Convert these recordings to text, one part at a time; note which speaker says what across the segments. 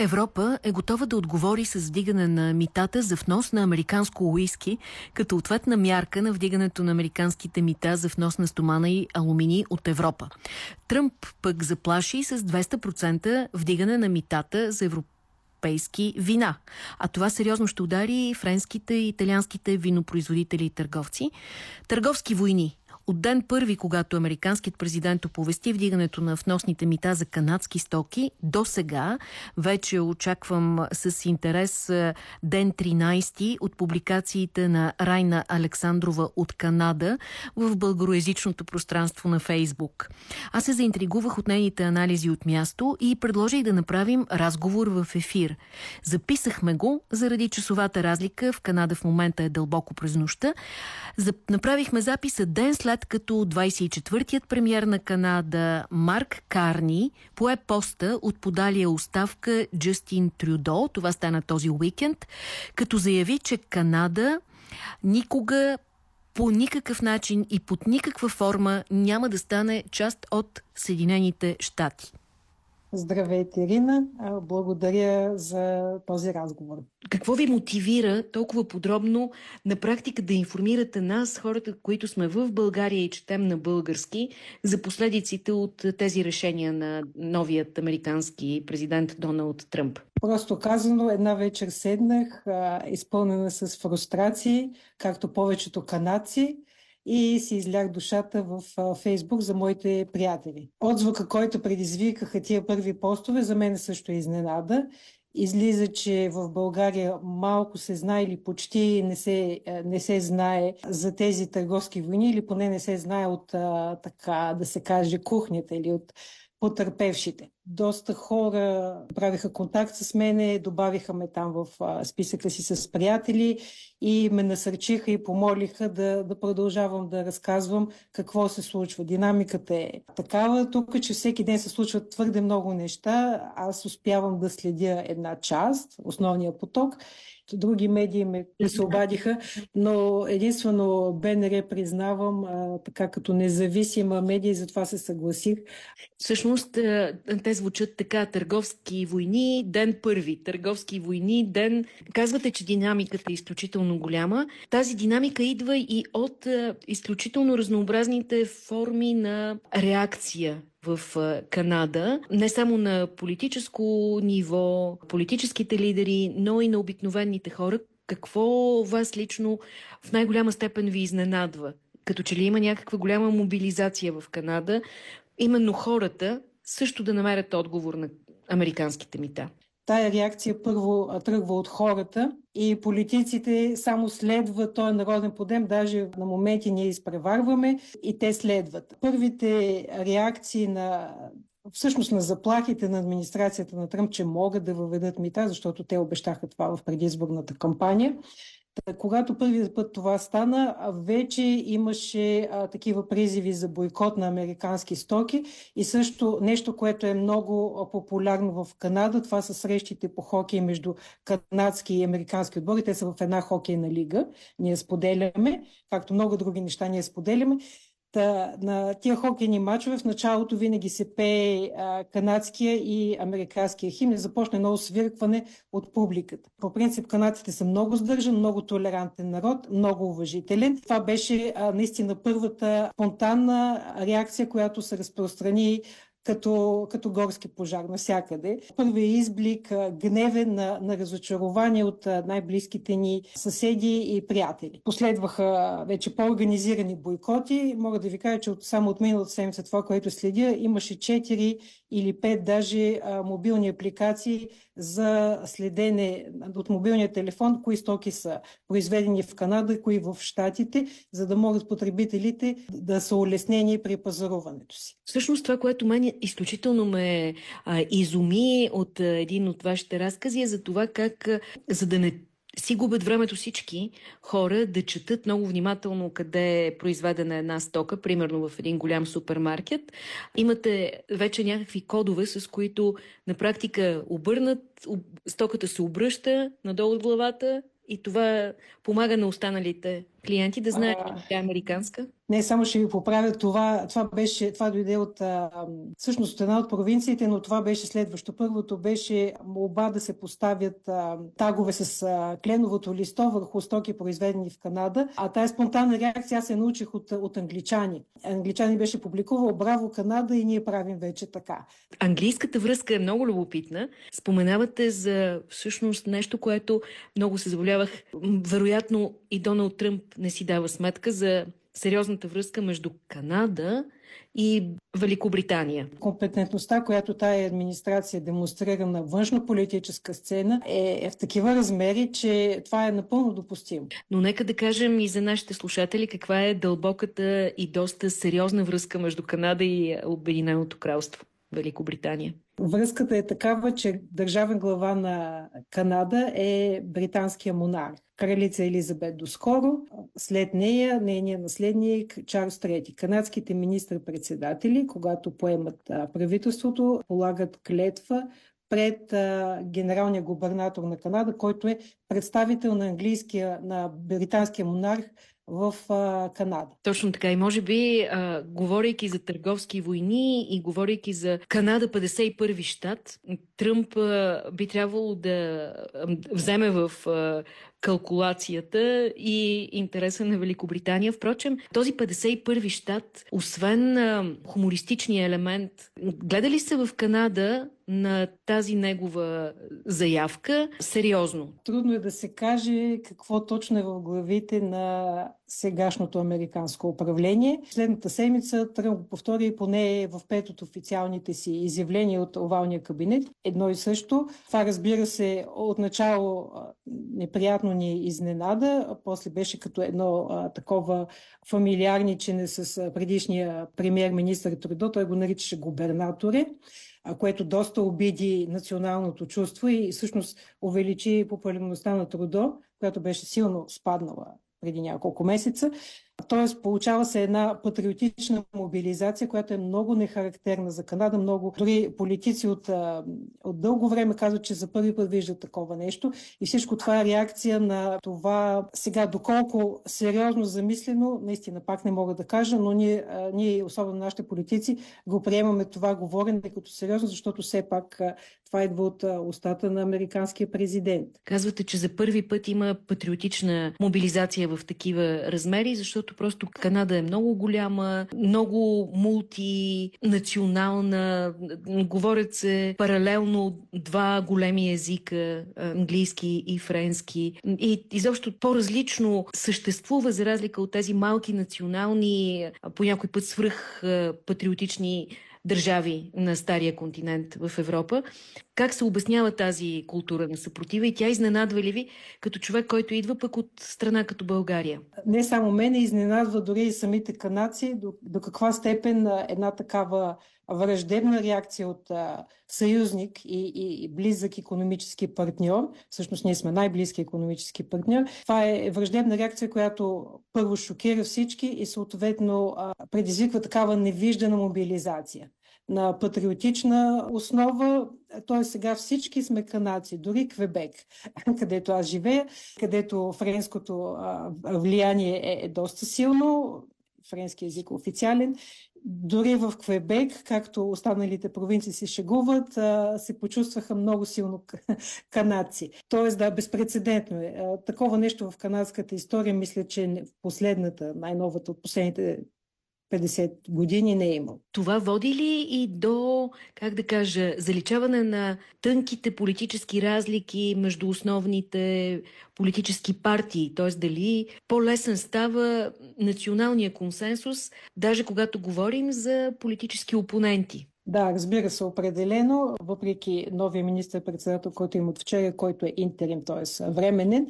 Speaker 1: Европа е готова да отговори с вдигане на митата за внос на американско уиски, като ответна мярка на вдигането на американските мита за внос на стомана и алумини от Европа. Тръмп пък заплаши с 200% вдигане на митата за европейски вина. А това сериозно ще удари френските и италианските винопроизводители и търговци. Търговски войни от ден първи, когато американският президент оповести вдигането на вносните мита за канадски стоки, до сега вече очаквам с интерес ден 13 от публикациите на Райна Александрова от Канада в българоязичното пространство на Фейсбук. Аз се заинтригувах от нейните анализи от място и предложих да направим разговор в ефир. Записахме го заради часовата разлика. В Канада в момента е дълбоко през нощта. Направихме записа ден след след като 24-тият премьер на Канада Марк Карни пое поста от подалия оставка Джастин Трюдо, това стана този уикенд, като заяви, че Канада никога по никакъв начин и под никаква форма няма да стане част от Съединените щати.
Speaker 2: Здравейте, Ирина. Благодаря за този разговор.
Speaker 1: Какво ви мотивира толкова подробно на практика да информирате нас, хората, които сме в България и четем на български, за последиците от тези решения на новият американски президент Доналд Тръмп?
Speaker 2: Просто казано, една вечер седнах, изпълнена с фрустрации, както повечето канадци, и си излях душата в Фейсбук за моите приятели. Отзвука, който предизвикаха тия първи постове, за мен също е изненада. Излиза, че в България малко се знае или почти не се, не се знае за тези търговски войни, или поне не се знае от, така да се каже, кухнята или от потърпевшите. Доста хора правиха контакт с мене, добавиха ме там в списъка си с приятели и ме насърчиха и помолиха да, да продължавам да разказвам какво се случва. Динамиката е такава тук, че всеки ден се случват твърде много неща. Аз успявам да следя една част, основния поток други медии ме се обадиха, но единствено БНР признавам а, така като независима медия и затова се съгласих.
Speaker 1: Всъщност те звучат така търговски войни, ден първи, търговски войни, ден... Казвате, че динамиката е изключително голяма. Тази динамика идва и от изключително разнообразните форми на реакция в Канада, не само на политическо ниво, политическите лидери, но и на обикновените хора. Какво вас лично в най-голяма степен ви изненадва? Като че ли има някаква голяма мобилизация в Канада, именно хората също да намерят отговор на американските мита?
Speaker 2: Тая реакция първо тръгва от хората и политиците само следват този народен подем, даже на моменти ние изпреварваме и те следват. Първите реакции на всъщност на заплахите на администрацията на Тръмп, че могат да въведат мита, защото те обещаха това в предизборната кампания, когато първият път това стана, вече имаше а, такива призиви за бойкот на американски стоки и също нещо, което е много популярно в Канада, това са срещите по хокей между канадски и американски отбори. Те са в една хокейна лига. Ние споделяме, както много други неща ние споделяме. Та, на тия хокейни матчове в началото винаги се пее а, канадския и американския химн. Започне едно свиркване от публиката. По принцип канадците са много сдържан, много толерантен народ, много уважителен. Това беше а, наистина първата спонтанна реакция, която се разпространи като, като горски пожар навсякъде. Първият изблик гневен на, на разочарование от най-близките ни съседи и приятели. Последваха вече по-организирани бойкоти. Мога да ви кажа, че от, само от миналата седмица това, което следя, имаше 4 или 5 даже а, мобилни апликации за следене от мобилния телефон, кои стоки са произведени в Канада, кои в Штатите, за да могат потребителите да са улеснени при пазаруването си.
Speaker 1: Всъщност това, което мен изключително ме а, изуми от а, един от вашите разкази е за това как, а, за да не си губят времето всички хора да четат много внимателно къде е произведена една стока, примерно в един голям супермаркет. Имате вече някакви кодове, с които на практика обърнат, стоката се обръща надолу от главата и това помага на останалите клиенти да знаят, че тя е американска?
Speaker 2: Не, само ще ви поправя. Това, това, беше, това дойде от а, всъщност от една от провинциите, но това беше следващо. Първото беше молба да се поставят а, тагове с а, кленовото листо върху стоки, произведени в Канада. А тая спонтанна реакция аз се научих от, от англичани. Англичани беше публикувал Браво Канада и ние правим вече така.
Speaker 1: Английската връзка е много любопитна. Споменавате за всъщност нещо, което много се заболявах. Вероятно и Доналд Тръмп не си дава сметка за сериозната връзка между Канада и Великобритания.
Speaker 2: Компетентността, която тая администрация демонстрира на външно-политическа сцена е, е в такива размери, че това е напълно допустимо.
Speaker 1: Но нека да кажем и за нашите слушатели каква е дълбоката и доста сериозна връзка между Канада и Обединеното кралство. Великобритания.
Speaker 2: Връзката е такава, че държавен глава на Канада е британския монарх. Кралица Елизабет доскоро, след нея нейният наследник Чарлз III. Канадските министр-председатели, когато поемат правителството, полагат клетва пред генералния губернатор на Канада, който е представител на английския, на британския монарх в а, Канада.
Speaker 1: Точно така. И може би, а, говорейки за търговски войни и говорейки за Канада 51-ви щат, Тръмп а, би трябвало да вземе в а, калкулацията и интереса на Великобритания. Впрочем, този 51-ви щат, освен а, хумористичния елемент, гледали се в Канада на тази негова заявка сериозно?
Speaker 2: Трудно е да се каже какво точно е в главите на сегашното американско управление. Следната седмица Тръмп го повтори поне в пет от официалните си изявления от овалния кабинет. Едно и също. Това разбира се отначало неприятно ни изненада, а после беше като едно а, такова фамилиарничене с предишния премьер-министър Трудо. Той го наричаше губернаторе което доста обиди националното чувство и всъщност увеличи популярността на Трудо, която беше силно спаднала преди няколко месеца. Тоест, получава се една патриотична мобилизация, която е много нехарактерна за Канада. Много дори политици от, от дълго време казват, че за първи път виждат такова нещо. И всичко това е реакция на това сега, доколко сериозно замислено, наистина пак не мога да кажа, но ние, ние особено нашите политици, го приемаме това говорене като сериозно, защото все пак това идва от устата на американския президент.
Speaker 1: Казвате, че за първи път има патриотична мобилизация в такива размери, защото защото просто Канада е много голяма, много мултинационална, говорят се паралелно два големи езика, английски и френски. И изобщо по-различно съществува за разлика от тези малки национални, по някой път свръх патриотични държави на стария континент в Европа. Как се обяснява тази култура на съпротива и тя изненадва ли ви като човек, който идва пък от страна като България?
Speaker 2: Не само мене, изненадва дори и самите канаци, до, до каква степен една такава враждебна реакция от а, съюзник и, и, и близък економически партньор, всъщност ние сме най-близки економически партньор, това е враждебна реакция, която първо шокира всички и съответно а, предизвиква такава невиждана мобилизация на патриотична основа. Т.е. сега всички сме канадци, дори Квебек, където аз живея, където френското влияние е, е доста силно, френски език официален. Дори в Квебек, както останалите провинции се шегуват, се почувстваха много силно канадци. Тоест, да, безпредседентно е. Такова нещо в канадската история, мисля, че в последната, най-новата от последните 50 години не е имал.
Speaker 1: Това води ли и до, как да кажа, заличаване на тънките политически разлики между основните политически партии? Т.е. дали по-лесен става националния консенсус, даже когато говорим за политически опоненти?
Speaker 2: Да, разбира се, определено, въпреки новия министр-председател, който има от вчера, който е интерим, т.е. временен,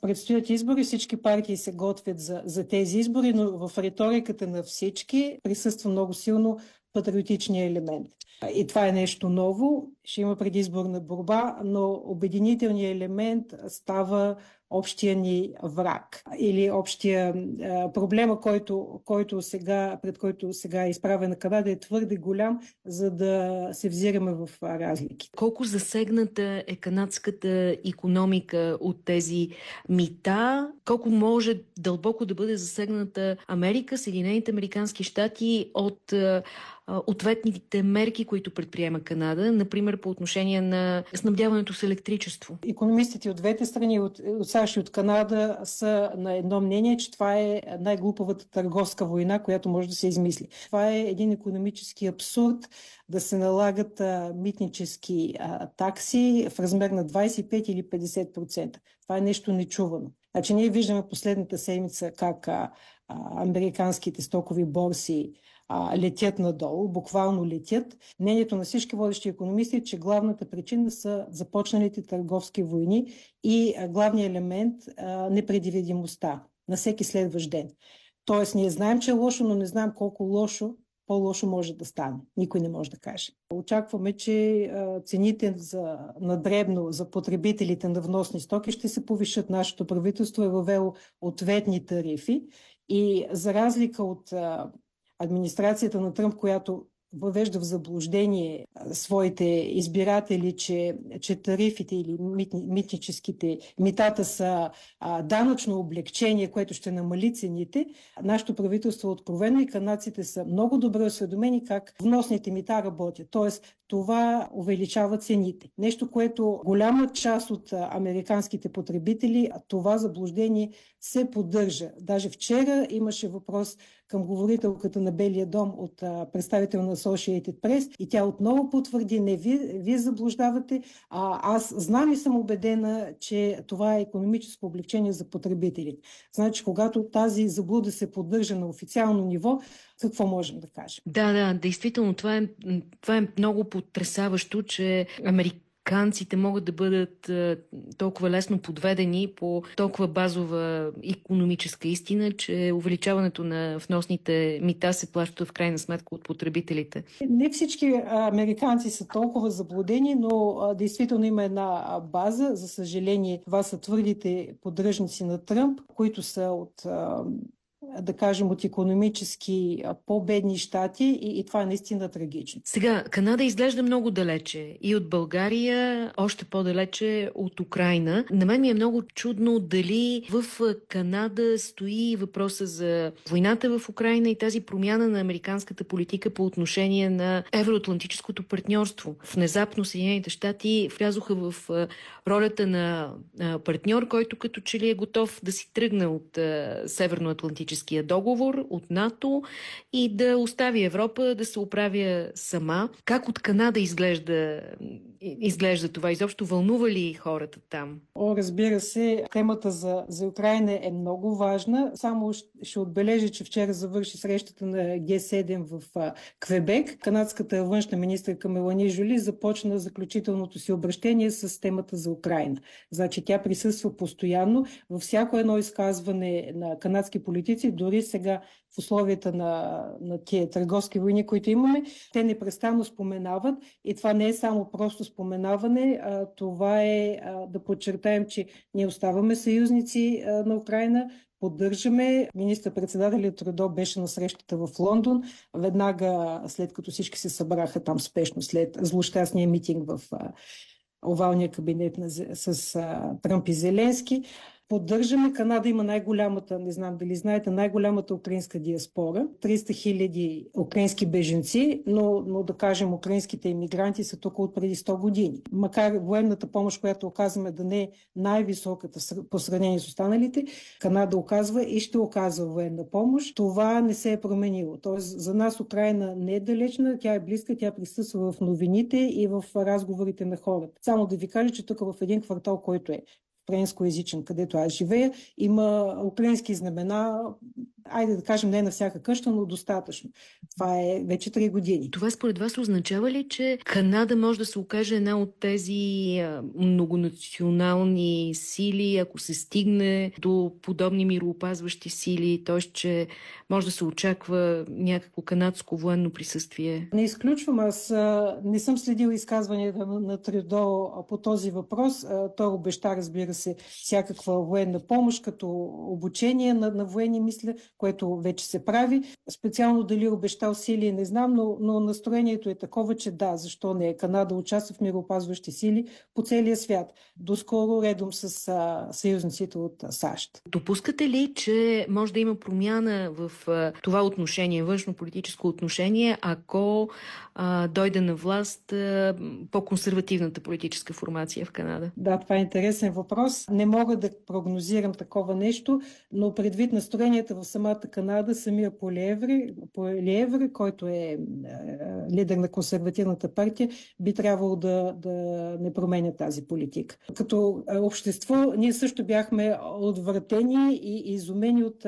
Speaker 2: предстоят избори, всички партии се готвят за, за тези избори, но в риториката на всички присъства много силно патриотичния елемент. И това е нещо ново ще има предизборна борба, но обединителният елемент става общия ни враг или общия а, проблема, който, който сега, пред който сега е изправена Канада е твърде голям, за да се взираме в разлики.
Speaker 1: Колко засегната е канадската економика от тези мита? Колко може дълбоко да бъде засегната Америка, Съединените Американски щати от ответните мерки, които предприема Канада, например по отношение на снабдяването с електричество?
Speaker 2: Економистите от двете страни, от, от САЩ и от Канада, са на едно мнение, че това е най-глупавата търговска война, която може да се измисли. Това е един економически абсурд да се налагат а, митнически а, такси в размер на 25 или 50%. Това е нещо нечувано. Значи ние виждаме последната седмица как а, а, американските стокови борси а, летят надолу, буквално летят. Мнението на всички водещи економисти е, че главната причина са започналите търговски войни и главният елемент а, непредвидимостта на всеки следващ ден. Тоест, ние знаем, че е лошо, но не знаем колко лошо по-лошо може да стане. Никой не може да каже. Очакваме, че цените за, надребно за потребителите на вносни стоки ще се повишат. Нашето правителство е въвело ответни тарифи и за разлика от администрацията на Тръмп, която въвежда в заблуждение своите избиратели, че, че тарифите или митни, митническите митата са а, данъчно облегчение, което ще намали цените. Нашето правителство е откровено и канадците са много добре осведомени как вносните мита работят. Тоест, това увеличава цените. Нещо, което голяма част от американските потребители, това заблуждение се поддържа. Даже вчера имаше въпрос към говорителката на Белия дом от представител на Associated Press и тя отново потвърди, не вие, вие заблуждавате, а аз знам и съм убедена, че това е економическо облегчение за потребителите. Значи, когато тази заблуда се поддържа на официално ниво, какво можем да кажем?
Speaker 1: Да, да, действително, това е, това е много потрясаващо, че Америка американците могат да бъдат а, толкова лесно подведени по толкова базова економическа истина, че увеличаването на вносните мита се плаща в крайна сметка от потребителите.
Speaker 2: Не всички американци са толкова заблудени, но а, действително има една база. За съжаление, това са твърдите поддръжници на Тръмп, които са от да кажем, от економически по-бедни щати и, и това е наистина трагично.
Speaker 1: Сега, Канада изглежда много далече и от България, още по-далече от Украина. На мен ми е много чудно дали в Канада стои въпроса за войната в Украина и тази промяна на американската политика по отношение на евроатлантическото партньорство. Внезапно Съединените щати влязоха в ролята на партньор, който като че ли е готов да си тръгне от Северноатлантическото Атлантическия договор от НАТО и да остави Европа да се оправя сама. Как от Канада изглежда, изглежда това? Изобщо вълнува ли хората там?
Speaker 2: О, разбира се, темата за, за Украина е много важна. Само ще отбележа, че вчера завърши срещата на Г7 в Квебек. Канадската външна министра Мелани Жули започна заключителното си обращение с темата за Украина. Значи тя присъства постоянно във всяко едно изказване на канадски политици политици, дори сега в условията на, на тия търговски войни, които имаме, те непрестанно споменават. И това не е само просто споменаване, а това е а, да подчертаем, че ние оставаме съюзници а, на Украина, поддържаме. Министър-председателят Трудо беше на срещата в Лондон, веднага след като всички се събраха там спешно, след злощастния митинг в овалния кабинет на, с а, Тръмп и Зеленски поддържаме. Канада има най-голямата, не знам дали знаете, най-голямата украинска диаспора. 300 хиляди украински беженци, но, но да кажем, украинските иммигранти са тук от преди 100 години. Макар военната помощ, която оказваме да не е най-високата по сравнение с останалите, Канада оказва и ще оказва военна помощ. Това не се е променило. Тоест за нас Украина не е далечна, тя е близка, тя присъства в новините и в разговорите на хората. Само да ви кажа, че тук в един квартал, който е украинскоязичен, където аз живея, има украински знамена айде да кажем не на всяка къща, но достатъчно. Това е вече 3 години.
Speaker 1: Това според вас означава ли, че Канада може да се окаже една от тези многонационални сили, ако се стигне до подобни мироопазващи сили, т.е. че може да се очаква някакво канадско военно присъствие?
Speaker 2: Не изключвам. Аз не съм следил изказванията на Трюдо по този въпрос. Той обеща, разбира се, всякаква военна помощ, като обучение на, на военни, мисля, което вече се прави. Специално дали обещал сили, не знам, но, но настроението е такова, че да, защо не. Канада участва в мироопазващи сили по целия свят. Доскоро редом с а, съюзниците от а, САЩ.
Speaker 1: Допускате ли, че може да има промяна в а, това отношение, външно-политическо отношение, ако а, дойде на власт по-консервативната политическа формация в Канада?
Speaker 2: Да, това е интересен въпрос. Не мога да прогнозирам такова нещо, но предвид настроенията в самата Канада, самия Полиеври, Полиеври който е лидер на консервативната партия, би трябвало да, да не променя тази политика. Като общество, ние също бяхме отвратени и изумени от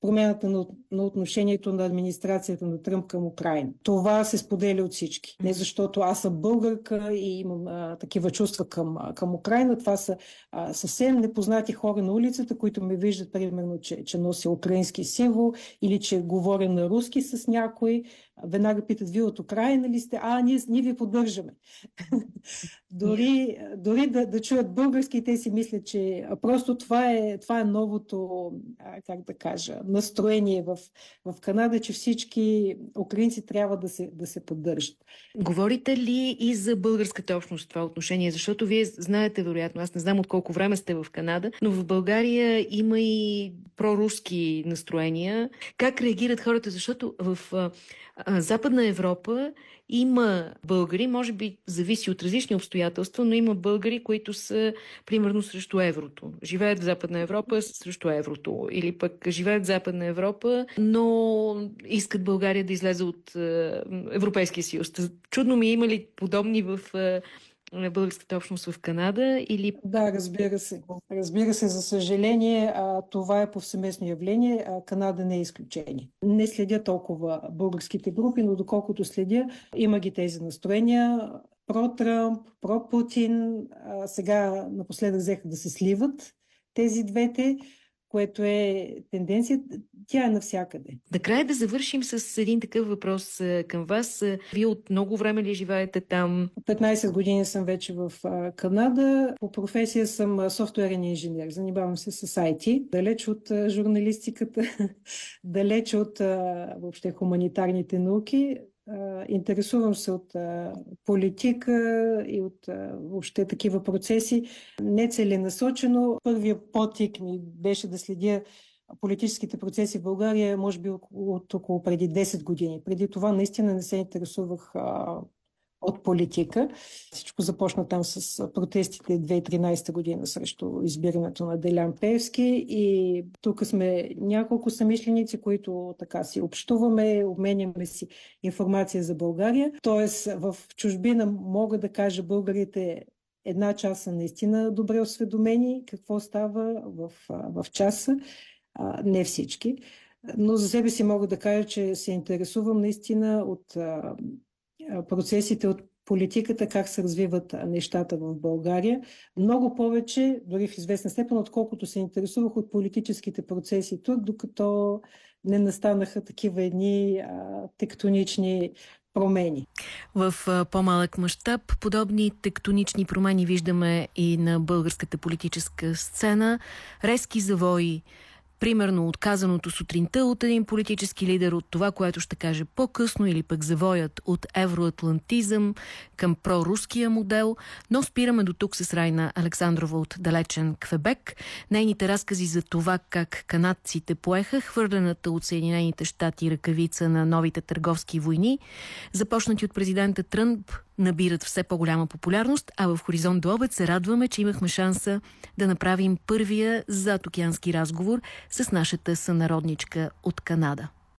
Speaker 2: промяната на, на отношението на администрацията на Тръмп към Украина. Това се споделя от всички. Не защото аз съм българка и имам а, такива чувства към, към Украина. Това са а, съвсем непознати хора на улицата, които ме виждат, примерно, че, че нося украински символ или че говоря на руски с някой веднага питат, вие от Украина ли сте? А, ние, ние ви поддържаме. дори дори да, да чуят български, те си мислят, че просто това е, това е новото, как да кажа, настроение в, в Канада, че всички украинци трябва да се, да се поддържат.
Speaker 1: Говорите ли и за българската общност това отношение? Защото вие знаете, вероятно, аз не знам от колко време сте в Канада, но в България има и проруски настроения. Как реагират хората? Защото в Западна Европа има българи, може би зависи от различни обстоятелства, но има българи, които са примерно срещу еврото. Живеят в Западна Европа срещу еврото. Или пък живеят в Западна Европа, но искат България да излезе от Европейския съюз. Чудно ми има ли подобни в българската общност в Канада или...
Speaker 2: Да, разбира се. Разбира се, за съжаление, това е повсеместно явление. Канада не е изключение. Не следя толкова българските групи, но доколкото следя, има ги тези настроения про-Тръмп, про-Путин. Сега напоследък взеха да се сливат тези двете което е тенденция, тя е навсякъде.
Speaker 1: Накрая да завършим с един такъв въпрос към вас. Вие от много време ли живеете там?
Speaker 2: 15 години съм вече в Канада. По професия съм софтуерен инженер. Занимавам се с IT. Далеч от журналистиката, далеч от въобще хуманитарните науки интересувам се от политика и от въобще такива процеси. Нецеленасочено. Първият потик ми беше да следя политическите процеси в България, може би от около преди 10 години. Преди това наистина не се интересувах от политика. Всичко започна там с протестите 2013 година срещу избирането на Делян Певски и тук сме няколко самишленици, които така си общуваме, обменяме си информация за България. Тоест в чужбина мога да кажа българите една част са наистина добре осведомени какво става в, в часа, не всички. Но за себе си мога да кажа, че се интересувам наистина от процесите от политиката, как се развиват нещата в България. Много повече, дори в известна степен, отколкото се интересувах от политическите процеси тук, докато не настанаха такива едни а, тектонични промени.
Speaker 1: В по-малък мащаб подобни тектонични промени виждаме и на българската политическа сцена. Резки завои, примерно отказаното сутринта от един политически лидер от това, което ще каже по-късно или пък завоят от евроатлантизъм към проруския модел, но спираме до тук с Райна Александрова от далечен Квебек. Нейните разкази за това как канадците поеха хвърлената от Съединените щати ръкавица на новите търговски войни, започнати от президента Тръмп набират все по-голяма популярност, а в Хоризонт до обед се радваме, че имахме шанса да направим първия задокеански разговор с нашата сънародничка от Канада.